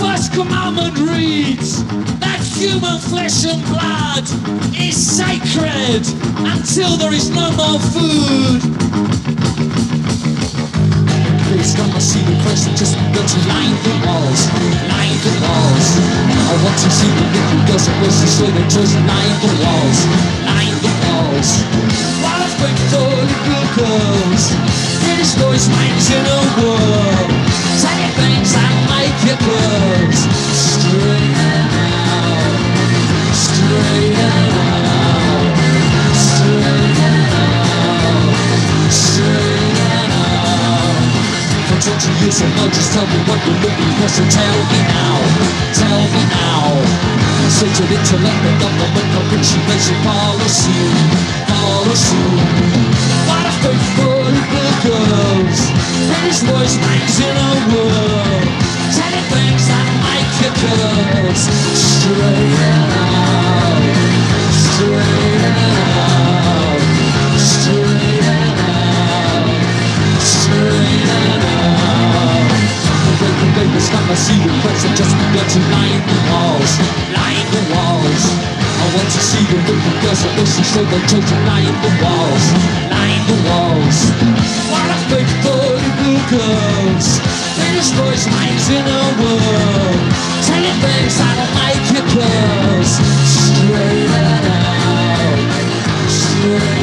first commandment reads that human flesh and blood is sacred until there is no more food. Please come and see the person just begun to line the walls, line the walls. I want to see the little girls and boys say they just line the walls, line the walls. Been for little girls, British boys' in a whirl. Girls straighten out, out, out, out. For 20 years or more, just tell me what you're looking for. So tell me now, tell me now. The intellect, the government capitulation suit, follow. What a faithful girls, British boys, minds in a world. I see the press and just to line the walls, line the walls. I want to see the girls and listen so chose to line the walls, line the walls. What a faithful little girls, British boys' minds in a world, that'll make you straighten